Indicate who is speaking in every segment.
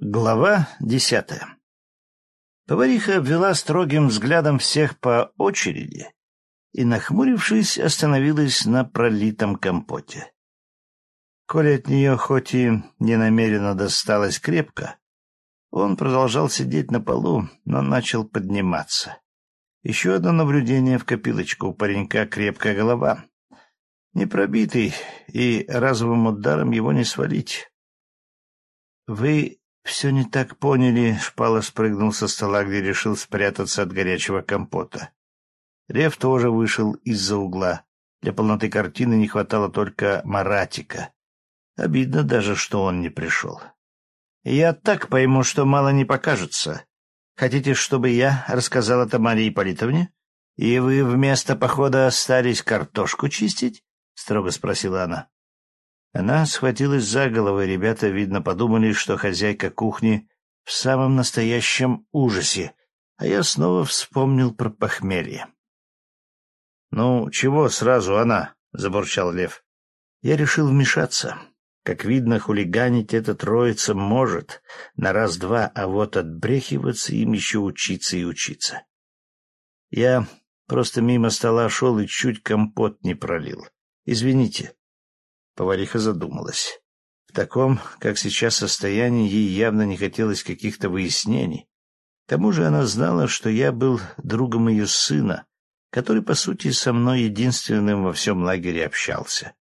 Speaker 1: Глава десятая Повариха обвела строгим взглядом всех по очереди и, нахмурившись, остановилась на пролитом компоте. Коля от нее хоть и ненамеренно досталось крепко, он продолжал сидеть на полу, но начал подниматься. Еще одно наблюдение в копилочку. У паренька крепкая голова. Не пробитый, и разовым ударом его не свалить. — Вы все не так поняли, — Шпала спрыгнул со стола, где решил спрятаться от горячего компота. Рев тоже вышел из-за угла. Для полноты картины не хватало только Маратика. Обидно даже, что он не пришел. — Я так пойму, что мало не покажется. Хотите, чтобы я рассказал это Марии Политовне? И вы вместо похода остались картошку чистить? — строго спросила она. Она схватилась за голову, ребята, видно, подумали, что хозяйка кухни в самом настоящем ужасе, а я снова вспомнил про похмелье. — Ну, чего сразу она? — забурчал Лев. Я решил вмешаться. Как видно, хулиганить эта троица может на раз-два, а вот отбрехиваться им еще учиться и учиться. Я просто мимо стола шел и чуть компот не пролил. Извините. Повариха задумалась. В таком, как сейчас, состоянии ей явно не хотелось каких-то выяснений. К тому же она знала, что я был другом ее сына, который, по сути, со мной единственным во всем лагере общался.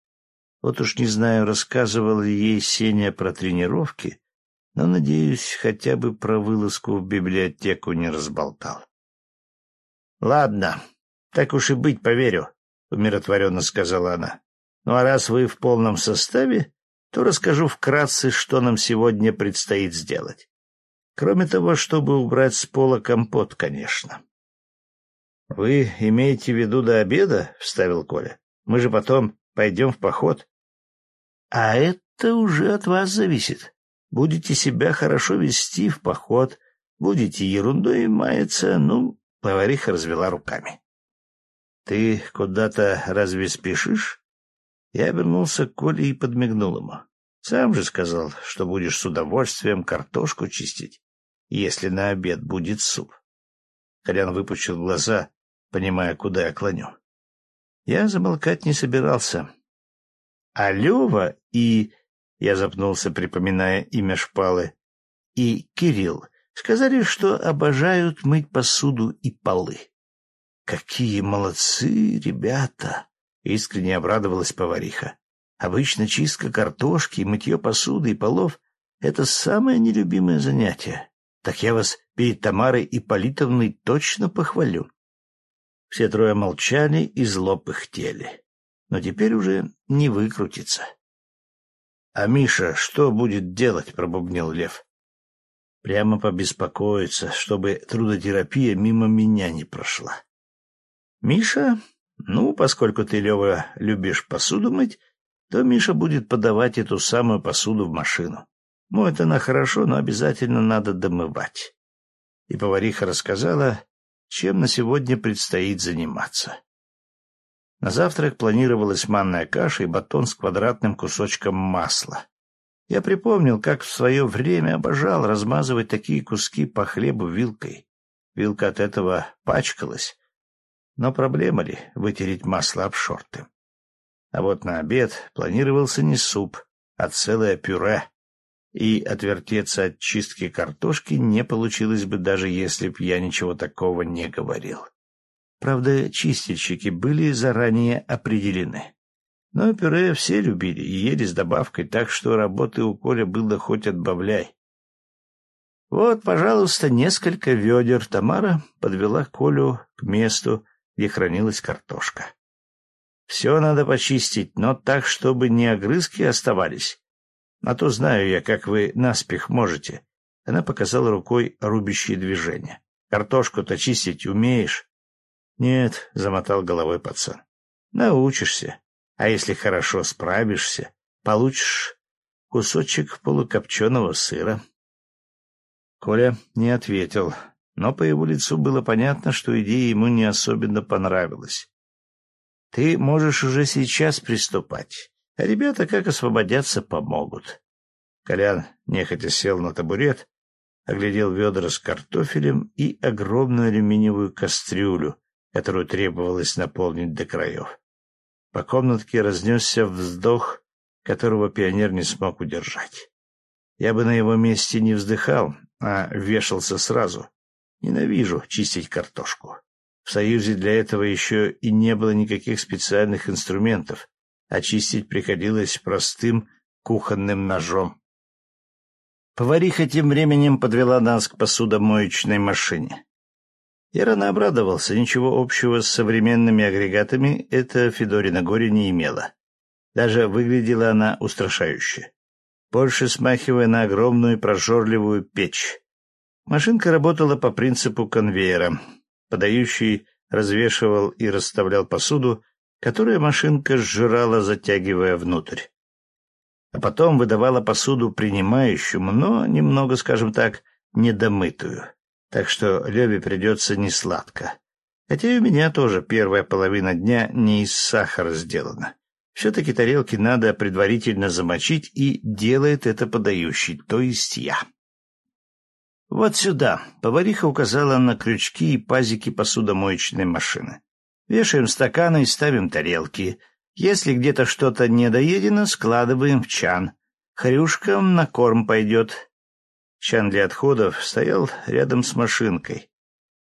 Speaker 1: Вот уж не знаю, рассказывал ли ей Сеня про тренировки, но, надеюсь, хотя бы про вылазку в библиотеку не разболтал. — Ладно, так уж и быть, поверю, — умиротворенно сказала она. Ну а раз вы в полном составе, то расскажу вкратце, что нам сегодня предстоит сделать. Кроме того, чтобы убрать с пола компот, конечно. — Вы имеете в виду до обеда? — вставил Коля. — Мы же потом пойдем в поход. — А это уже от вас зависит. Будете себя хорошо вести в поход, будете ерундой маяться, ну, повариха развела руками. — Ты куда-то разве спешишь? Я обернулся к Коле и подмигнул ему. Сам же сказал, что будешь с удовольствием картошку чистить, если на обед будет суп. Колян выпучил глаза, понимая, куда я клоню. Я замолкать не собирался. А Лева и... Я запнулся, припоминая имя шпалы. И Кирилл сказали, что обожают мыть посуду и полы. Какие молодцы ребята! Искренне обрадовалась повариха. Обычно чистка картошки, мытье посуды и полов — это самое нелюбимое занятие. Так я вас перед Тамарой и Политовной точно похвалю. Все трое молчали и зло пыхтели. Но теперь уже не выкрутится. — А Миша что будет делать? — пробубнил Лев. — Прямо побеспокоиться, чтобы трудотерапия мимо меня не прошла. Миша ну, поскольку ты, Лева, любишь посуду мыть, то Миша будет подавать эту самую посуду в машину. Моет она хорошо, но обязательно надо домывать. И повариха рассказала, чем на сегодня предстоит заниматься. На завтрак планировалась манная каша и батон с квадратным кусочком масла. Я припомнил, как в свое время обожал размазывать такие куски по хлебу вилкой. Вилка от этого пачкалась, но проблема ли вытереть масло об шорты? А вот на обед планировался не суп, а целое пюре. И отвертеться от чистки картошки не получилось бы, даже если б я ничего такого не говорил. Правда, чистильщики были заранее определены. Но пюре все любили и ели с добавкой, так что работы у Коля было хоть отбавляй. Вот, пожалуйста, несколько ведер Тамара подвела Колю к месту, где хранилась картошка. Все надо почистить, но так, чтобы не огрызки оставались. А то знаю я, как вы наспех можете. Она показала рукой рубящие движения. Картошку-то чистить умеешь? Нет, замотал головой пацан. Научишься. А если хорошо справишься, получишь кусочек полукопченого сыра. Коля не ответил, но по его лицу было понятно, что идея ему не особенно понравилась. «Ты можешь уже сейчас приступать, а ребята, как освободятся, помогут. Колян нехотя сел на табурет, оглядел ведра с картофелем и огромную алюминиевую кастрюлю, которую требовалось наполнить до краев. По комнатке разнесся вздох, которого пионер не смог удержать. Я бы на его месте не вздыхал, а вешался сразу. Ненавижу чистить картошку. В Союзе для этого еще и не было никаких специальных инструментов, а чистить приходилось простым кухонным ножом. Повариха тем временем подвела нас к посудомоечной машине. Я рано обрадовался, ничего общего с современными агрегатами это Федорина горе не имело. Даже выглядела она устрашающе, больше смахивая на огромную прожорливую печь. Машинка работала по принципу конвейера. Подающий развешивал и расставлял посуду, которую машинка сжирала, затягивая внутрь а потом выдавала посуду принимающему, но немного, скажем так, недомытую. Так что Леве придется несладко. Хотя и у меня тоже первая половина дня не из сахара сделана. Все-таки тарелки надо предварительно замочить, и делает это подающий, то есть я. Вот сюда повариха указала на крючки и пазики посудомоечной машины. Вешаем стаканы и ставим тарелки — если где-то что-то недоедено, складываем в чан. Хрюшкам на корм пойдет. Чан для отходов стоял рядом с машинкой.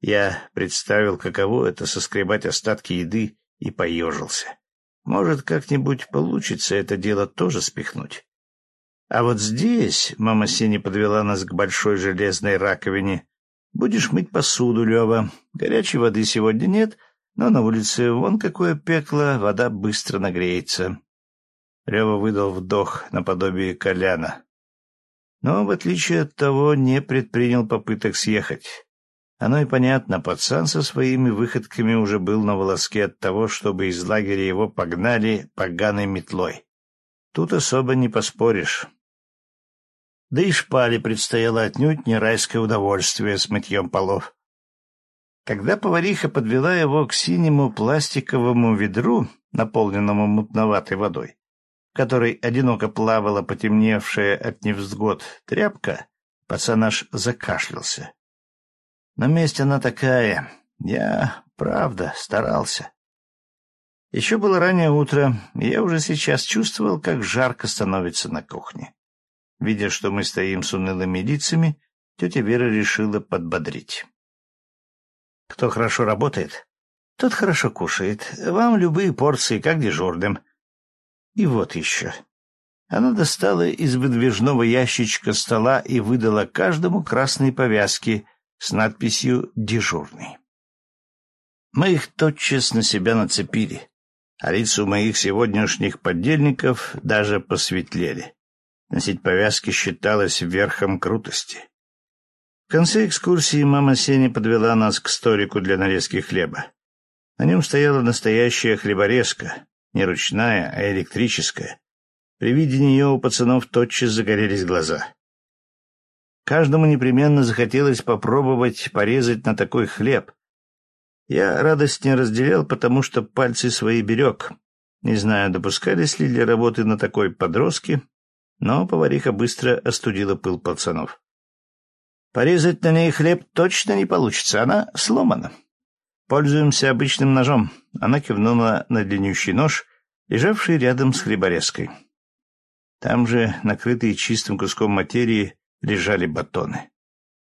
Speaker 1: Я представил, каково это — соскребать остатки еды, и поежился. Может, как-нибудь получится это дело тоже спихнуть. А вот здесь мама Сеня подвела нас к большой железной раковине. Будешь мыть посуду, Лева. Горячей воды сегодня нет, но на улице вон какое пекло, вода быстро нагреется. Лева выдал вдох наподобие Коляна. Но, в отличие от того, не предпринял попыток съехать. Оно и понятно, пацан со своими выходками уже был на волоске от того, чтобы из лагеря его погнали поганой метлой. Тут особо не поспоришь. Да и шпале предстояло отнюдь не райское удовольствие с мытьем полов. Когда повариха подвела его к синему пластиковому ведру, наполненному мутноватой водой, в которой одиноко плавала потемневшая от невзгод тряпка, пацан аж закашлялся. Но месть она такая. Я, правда, старался. Еще было раннее утро, и я уже сейчас чувствовал, как жарко становится на кухне. Видя, что мы стоим с унылыми лицами, тетя Вера решила подбодрить. Кто хорошо работает, тот хорошо кушает. Вам любые порции, как дежурным. И вот еще. Она достала из выдвижного ящичка стола и выдала каждому красные повязки с надписью «Дежурный». Мы их тотчас на себя нацепили, а лица у моих сегодняшних подельников даже посветлели. Носить повязки считалось верхом крутости. В конце экскурсии мама Сеня подвела нас к столику для нарезки хлеба. На нем стояла настоящая хлеборезка, не ручная, а электрическая. При виде нее у пацанов тотчас загорелись глаза. Каждому непременно захотелось попробовать порезать на такой хлеб. Я радость не разделял, потому что пальцы свои берег. Не знаю, допускались ли для работы на такой подростки, но повариха быстро остудила пыл пацанов. Порезать на ней хлеб точно не получится, она сломана. Пользуемся обычным ножом. Она кивнула на длиннющий нож, лежавший рядом с хлеборезкой. Там же, накрытые чистым куском материи, лежали батоны.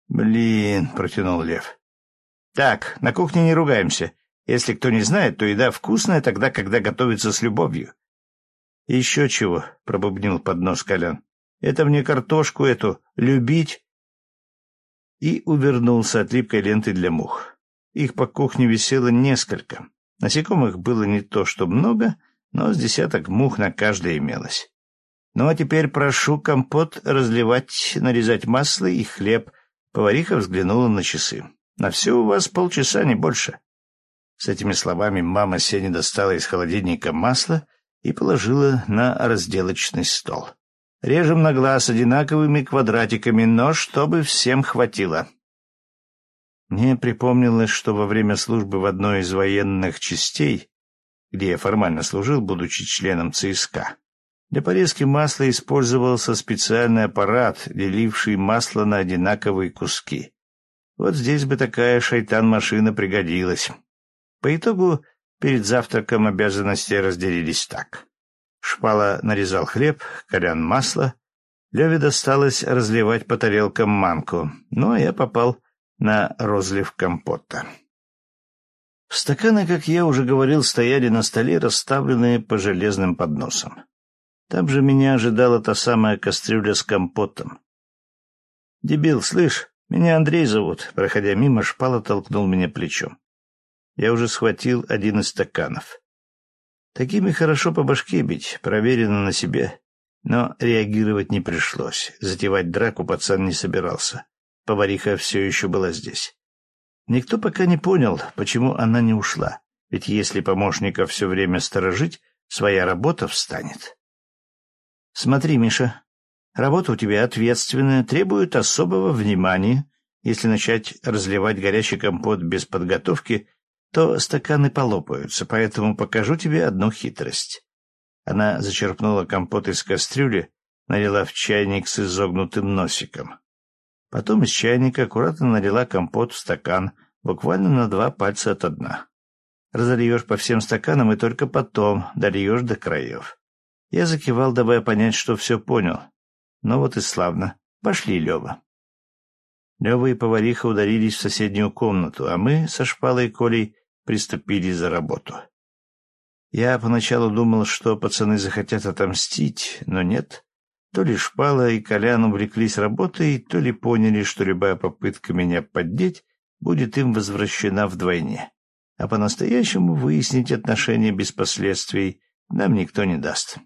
Speaker 1: «Блин», — протянул Лев. «Так, на кухне не ругаемся. Если кто не знает, то еда вкусная тогда, когда готовится с любовью». «Еще чего», — пробубнил под нос Колян. «Это мне картошку эту любить и увернулся от липкой ленты для мух. Их по кухне висело несколько. Насекомых было не то что много, но с десяток мух на каждой имелось. Ну а теперь прошу компот разливать, нарезать масло и хлеб. Повариха взглянула на часы. На все у вас полчаса, не больше. С этими словами мама Сеня достала из холодильника масло и положила на разделочный стол. Режем на глаз одинаковыми квадратиками, но чтобы всем хватило. Мне припомнилось, что во время службы в одной из военных частей, где я формально служил, будучи членом ЦСКА, Для порезки масла использовался специальный аппарат, деливший масло на одинаковые куски. Вот здесь бы такая шайтан-машина пригодилась. По итогу перед завтраком обязанности разделились так. Шпала нарезал хлеб, Колян — масло. Леве досталось разливать по тарелкам манку, ну а я попал на розлив компота. Стаканы, как я уже говорил, стояли на столе, расставленные по железным подносам. Там же меня ожидала та самая кастрюля с компотом. «Дебил, слышь, меня Андрей зовут», — проходя мимо, шпала толкнул меня плечом. Я уже схватил один из стаканов. Такими хорошо по башке бить, проверено на себе. Но реагировать не пришлось. Затевать драку пацан не собирался. Повариха все еще была здесь. Никто пока не понял, почему она не ушла. Ведь если помощника все время сторожить, своя работа встанет. Смотри, Миша, работа у тебя ответственная, требует особого внимания. Если начать разливать горячий компот без подготовки, то стаканы полопаются, поэтому покажу тебе одну хитрость. Она зачерпнула компот из кастрюли, налила в чайник с изогнутым носиком. Потом из чайника аккуратно налила компот в стакан, буквально на два пальца от дна. Разольешь по всем стаканам и только потом дольешь до краев. Я закивал, давая понять, что все понял. Ну вот и славно. Пошли, Лева. Лева и повариха ударились в соседнюю комнату, а мы со Шпалой и Колей приступили за работу. Я поначалу думал, что пацаны захотят отомстить, но нет. То ли Шпала и Колян увлеклись работой, то ли поняли, что любая попытка меня поддеть будет им возвращена вдвойне. А по-настоящему выяснить отношения без последствий нам никто не даст.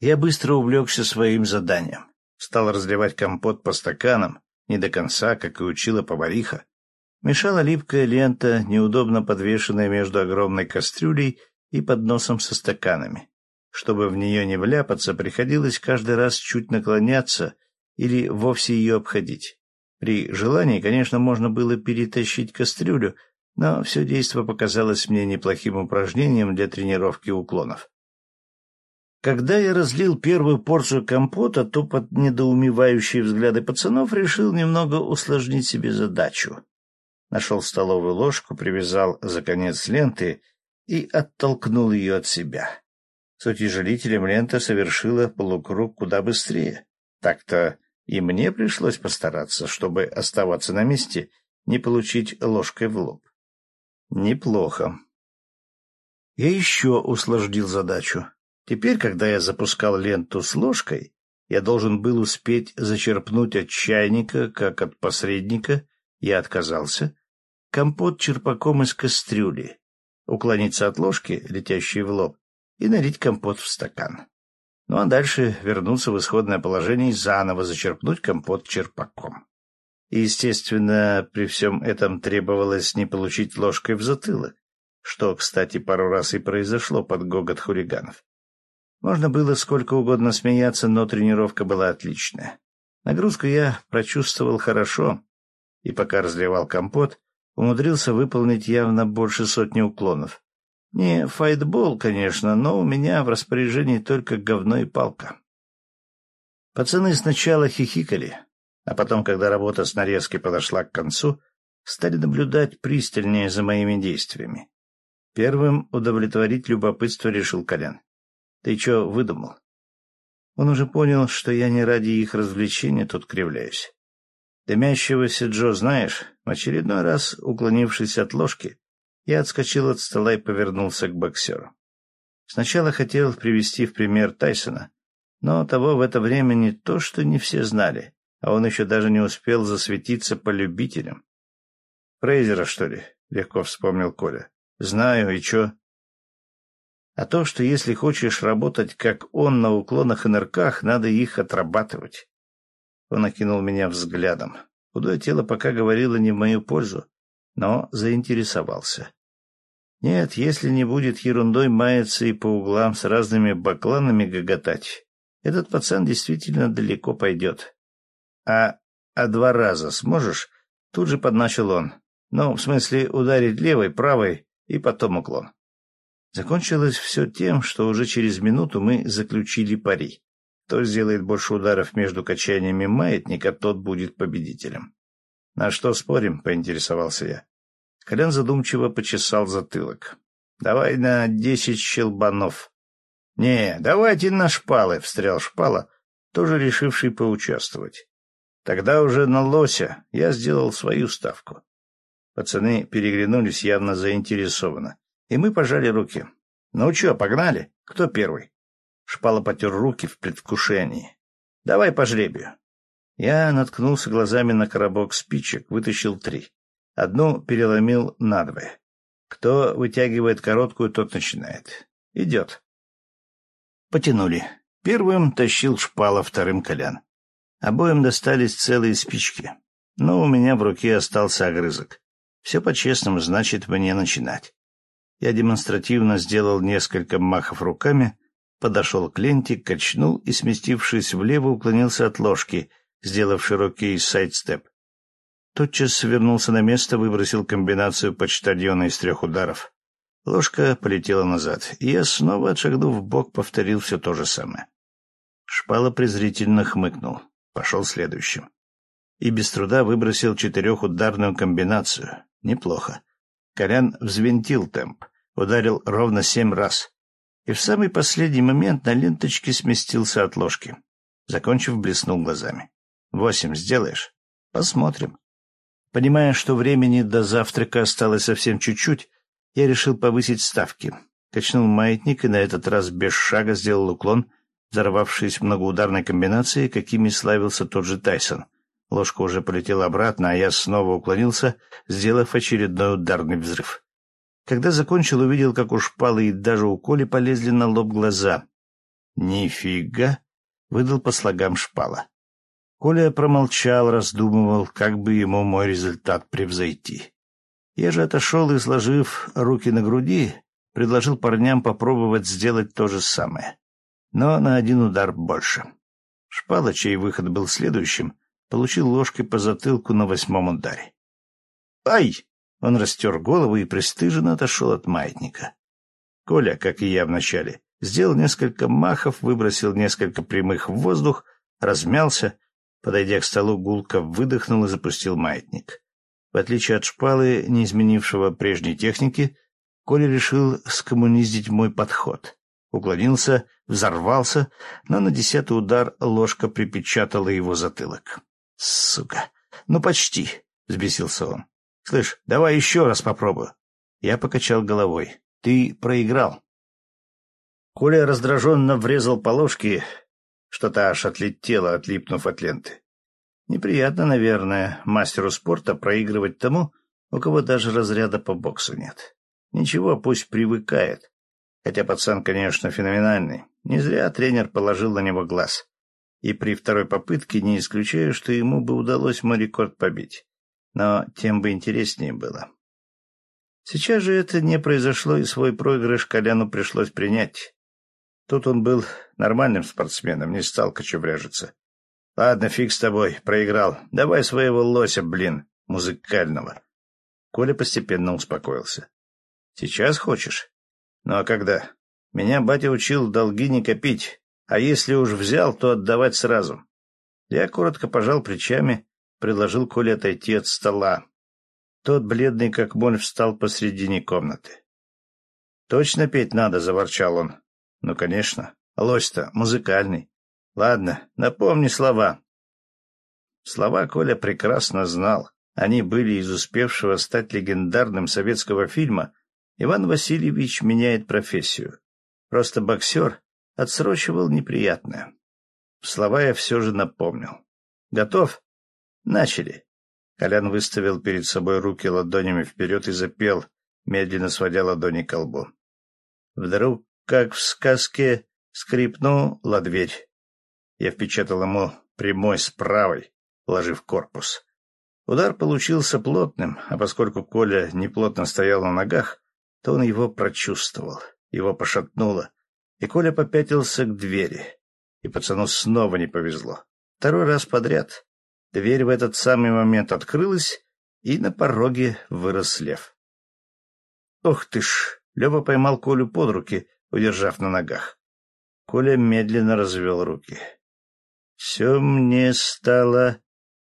Speaker 1: Я быстро увлекся своим заданием. Стал разливать компот по стаканам, не до конца, как и учила повариха. Мешала липкая лента, неудобно подвешенная между огромной кастрюлей и подносом со стаканами. Чтобы в нее не вляпаться, приходилось каждый раз чуть наклоняться или вовсе ее обходить. При желании, конечно, можно было перетащить кастрюлю, но все действо показалось мне неплохим упражнением для тренировки уклонов. Когда я разлил первую порцию компота, то под недоумевающие взгляды пацанов решил немного усложнить себе задачу. Нашел столовую ложку, привязал за конец ленты и оттолкнул ее от себя. С утяжелителем лента совершила полукруг куда быстрее. Так-то и мне пришлось постараться, чтобы оставаться на месте, не получить ложкой в лоб. Неплохо. Я еще усложнил задачу. Теперь, когда я запускал ленту с ложкой, я должен был успеть зачерпнуть от чайника, как от посредника, я отказался, компот черпаком из кастрюли, уклониться от ложки, летящей в лоб, и налить компот в стакан. Ну а дальше вернуться в исходное положение и заново зачерпнуть компот черпаком. И, естественно, при всем этом требовалось не получить ложкой в затылок, что, кстати, пару раз и произошло под гогот хулиганов. Можно было сколько угодно смеяться, но тренировка была отличная. Нагрузку я прочувствовал хорошо, и пока разливал компот, умудрился выполнить явно больше сотни уклонов, не файтбол, конечно, но у меня в распоряжении только говно и палка. Пацаны сначала хихикали, а потом, когда работа с нарезкой подошла к концу, стали наблюдать пристальнее за моими действиями. Первым удовлетворить любопытство решил Колян. «Ты чё выдумал?» Он уже понял, что я не ради их развлечения тут кривляюсь. Дымящегося Джо знаешь, в очередной раз, уклонившись от ложки, я отскочил от стола и повернулся к боксеру. Сначала хотел привести в пример Тайсона, но того в это время не то, что не все знали, а он еще даже не успел засветиться по любителям. «Фрейзера, что ли?» — легко вспомнил Коля. «Знаю, и чё?» «А то, что если хочешь работать, как он, на уклонах и нырках, надо их отрабатывать». Он окинул меня взглядом. Худое тело пока говорило не в мою пользу, но заинтересовался. Нет, если не будет ерундой маяться и по углам с разными бакланами гоготать, этот пацан действительно далеко пойдет. А, а два раза сможешь? Тут же подначил он. Ну, в смысле, ударить левой, правой и потом уклон. Закончилось все тем, что уже через минуту мы заключили пари. Кто сделает больше ударов между качаниями маятника, тот будет победителем. — На что спорим? — поинтересовался я. Колян задумчиво почесал затылок. — Давай на десять щелбанов. — Не, давайте на шпалы, — встрял шпала, тоже решивший поучаствовать. Тогда уже на лося я сделал свою ставку. Пацаны переглянулись явно заинтересованно, и мы пожали руки. — Ну чё, погнали? Кто первый? Шпала потер руки в предвкушении. «Давай по жребию». Я наткнулся глазами на коробок спичек, вытащил три. Одну переломил надвое. Кто вытягивает короткую, тот начинает. Идет. Потянули. Первым тащил шпала, вторым колян. Обоим достались целые спички. Но у меня в руке остался огрызок. Все по-честному, значит, мне начинать. Я демонстративно сделал несколько махов руками, подошел к ленте, качнул и, сместившись влево, уклонился от ложки, сделав широкий сайдстеп. Тотчас вернулся на место, выбросил комбинацию почтальона из трех ударов. Ложка полетела назад, и я, снова отшагнув в бок, повторил все то же самое. Шпала презрительно хмыкнул. Пошел следующим. И без труда выбросил четырехударную комбинацию. Неплохо. Колян взвинтил темп, ударил ровно семь раз и в самый последний момент на ленточке сместился от ложки. Закончив, блеснул глазами. «Восемь сделаешь?» «Посмотрим». Понимая, что времени до завтрака осталось совсем чуть-чуть, я решил повысить ставки. Качнул маятник и на этот раз без шага сделал уклон, взорвавшись многоударной комбинацией, какими славился тот же Тайсон. Ложка уже полетела обратно, а я снова уклонился, сделав очередной ударный взрыв. Когда закончил, увидел, как у шпалы и даже у Коли полезли на лоб глаза. «Нифига!» — выдал по слогам шпала. Коля промолчал, раздумывал, как бы ему мой результат превзойти. Я же отошел и, сложив руки на груди, предложил парням попробовать сделать то же самое. Но на один удар больше. Шпала, чей выход был следующим, получил ложкой по затылку на восьмом ударе. «Ай!» Он растер голову и пристыженно отошел от маятника. Коля, как и я вначале, сделал несколько махов, выбросил несколько прямых в воздух, размялся, подойдя к столу, гулко выдохнул и запустил маятник. В отличие от шпалы, не изменившего прежней техники, Коля решил скоммуниздить мой подход. Уклонился, взорвался, но на десятый удар ложка припечатала его затылок. «Сука! Ну, почти!» — взбесился он. Слышь, давай еще раз попробую. Я покачал головой. Ты проиграл. Коля раздраженно врезал по ложке, что-то аж отлетело, отлипнув от ленты. Неприятно, наверное, мастеру спорта проигрывать тому, у кого даже разряда по боксу нет. Ничего, пусть привыкает. Хотя пацан, конечно, феноменальный. Не зря тренер положил на него глаз. И при второй попытке не исключаю, что ему бы удалось мой рекорд побить но тем бы интереснее было. Сейчас же это не произошло, и свой проигрыш Коляну пришлось принять. Тут он был нормальным спортсменом, не стал кочевряжиться. Ладно, фиг с тобой, проиграл. Давай своего лося, блин, музыкального. Коля постепенно успокоился. Сейчас хочешь? Ну а когда? Меня батя учил долги не копить, а если уж взял, то отдавать сразу. Я коротко пожал плечами предложил Коле отойти от стола. Тот, бледный как моль, встал посредине комнаты. «Точно петь надо?» — заворчал он. «Ну, конечно. Лось-то музыкальный. Ладно, напомни слова». Слова Коля прекрасно знал. Они были из успевшего стать легендарным советского фильма «Иван Васильевич меняет профессию». Просто боксер отсрочивал неприятное. Слова я все же напомнил. «Готов?» Начали. Колян выставил перед собой руки ладонями вперед и запел, медленно сводя ладони к лбу. Вдруг, как в сказке, скрипнула дверь. Я впечатал ему прямой с правой, ложив корпус. Удар получился плотным, а поскольку Коля неплотно стоял на ногах, то он его прочувствовал, его пошатнуло, и Коля попятился к двери. И пацану снова не повезло. Второй раз подряд. Дверь в этот самый момент открылась, и на пороге вырос лев. «Ох ты ж, Лева поймал Колю под руки, удержав на ногах. Коля медленно развел руки. «Все мне стало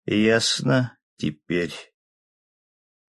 Speaker 1: ясно теперь».